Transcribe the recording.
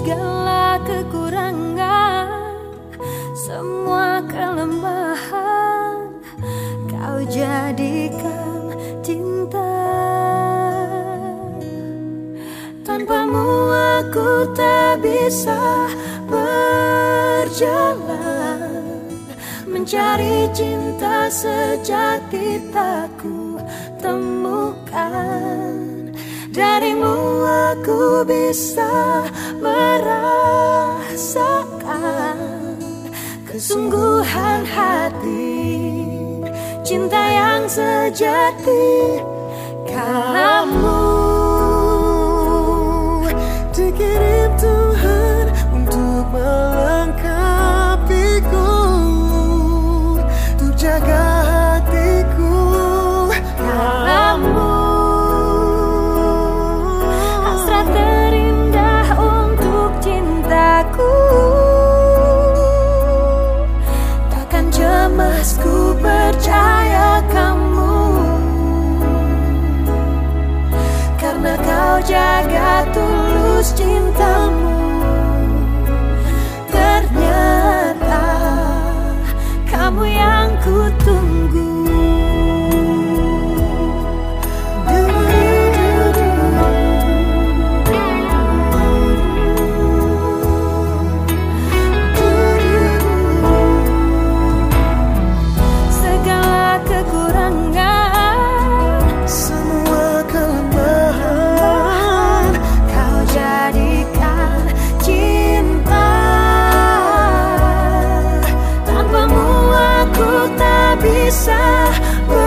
segala kekurangan Semua kelemahan Kau jadikan cinta. Tanpamu aku tak bisa berjalan Mencari cinta sejati tak Aku bisa merasakan Kesungguhan hati Cinta yang sejati. Kamu jaga tulus cinta 下。